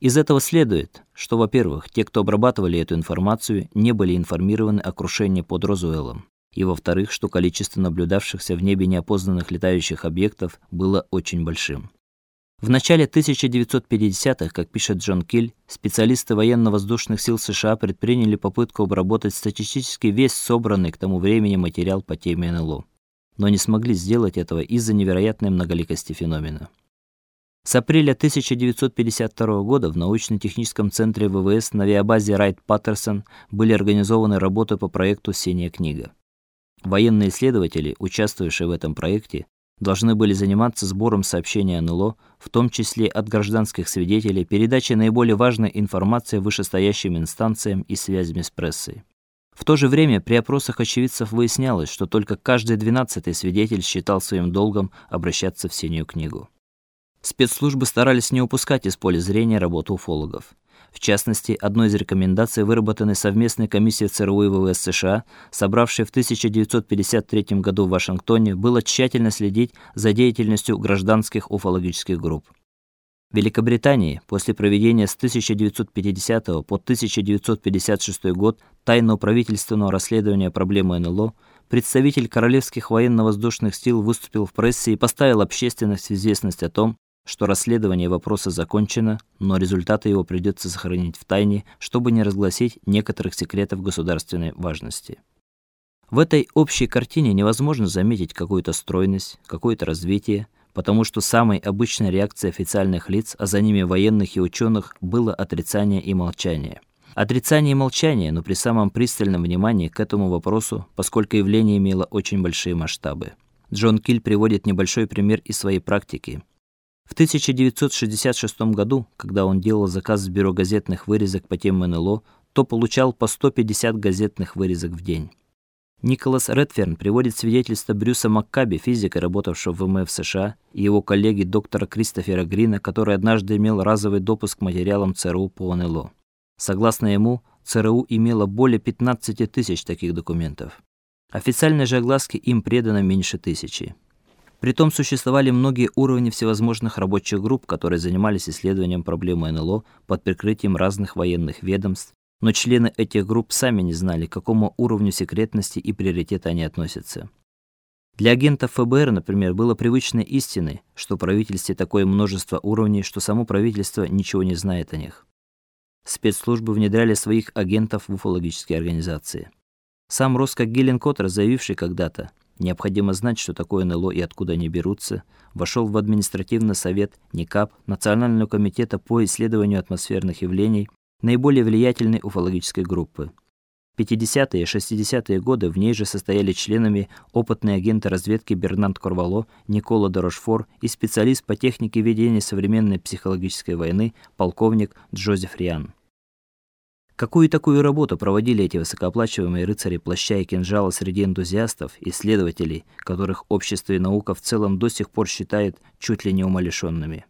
Из этого следует, что, во-первых, те, кто обрабатывали эту информацию, не были информированы о крушении под Розуэллом, и во-вторых, что количество наблюдавшихся в небе неопознанных летающих объектов было очень большим. В начале 1950-х, как пишет Джон Киль, специалисты военно-воздушных сил США предприняли попытку обработать статистически весь собранный к тому времени материал по теме НЛО, но не смогли сделать этого из-за невероятной многоликости феномена. С апреля 1952 года в научно-техническом центре ВВС на авиабазе Райт-Паттерсон были организованы работы по проекту Синяя книга. Военные исследователи, участвовавшие в этом проекте, должны были заниматься сбором сообщений о НЛО, в том числе от гражданских свидетелей, передачей наиболее важной информации вышестоящим инстанциям и связями с прессой. В то же время при опросах очевидцев выяснялось, что только каждый двенадцатый свидетель считал своим долгом обращаться в Синюю книгу. Спецслужбы старались не упускать из поля зрения работу уфологов. В частности, одной из рекомендаций, выработанной совместной комиссией ЦРУ и ВВС США, собравшей в 1953 году в Вашингтоне, было тщательно следить за деятельностью гражданских уфологических групп. В Великобритании после проведения с 1950 по 1956 год тайного правительственного расследования проблемы НЛО представитель королевских военно-воздушных сил выступил в прессе и поставил общественность в известность о том, что расследование вопроса закончено, но результаты его придется сохранить в тайне, чтобы не разгласить некоторых секретов государственной важности. В этой общей картине невозможно заметить какую-то стройность, какое-то развитие, потому что самой обычной реакцией официальных лиц, а за ними военных и ученых, было отрицание и молчание. Отрицание и молчание, но при самом пристальном внимании к этому вопросу, поскольку явление имело очень большие масштабы. Джон Киль приводит небольшой пример из своей практики. В 1966 году, когда он делал заказ в бюро газетных вырезок по теме НЛО, то получал по 150 газетных вырезок в день. Николас Редферн приводит свидетельство Брюса Маккаби, физика, работавшего в ВМФ США, и его коллеги доктора Кристофера Грина, который однажды имел разовый допуск к материалам ЦРУ по НЛО. Согласно ему, ЦРУ имело более 15 тысяч таких документов. Официальной же огласке им предано меньше тысячи. Притом существовали многие уровни всевозможных рабочих групп, которые занимались исследованием проблемы НЛО под прикрытием разных военных ведомств, но члены этих групп сами не знали, к какому уровню секретности и приоритета они относятся. Для агентов ФБР, например, было привычной истиной, что в правительстве такое множество уровней, что само правительство ничего не знает о них. Спецслужбы внедряли своих агентов в уфологические организации. Сам Роско Гелленкоттер, заявивший когда-то, Необходимо знать, что такое НЛО и откуда они берутся. Вошел в административный совет НИКАП, Национального комитета по исследованию атмосферных явлений, наиболее влиятельной уфологической группы. 50-е и 60-е годы в ней же состояли членами опытные агенты разведки Бернард Корвало, Никола Дорошфор и специалист по технике ведения современной психологической войны полковник Джозеф Риан. Какую такую работу проводили эти высокооплачиваемые рыцари плаща и кинжала среди энтузиастов, исследователей, которых общество и наука в целом до сих пор считает чуть ли не умалишенными?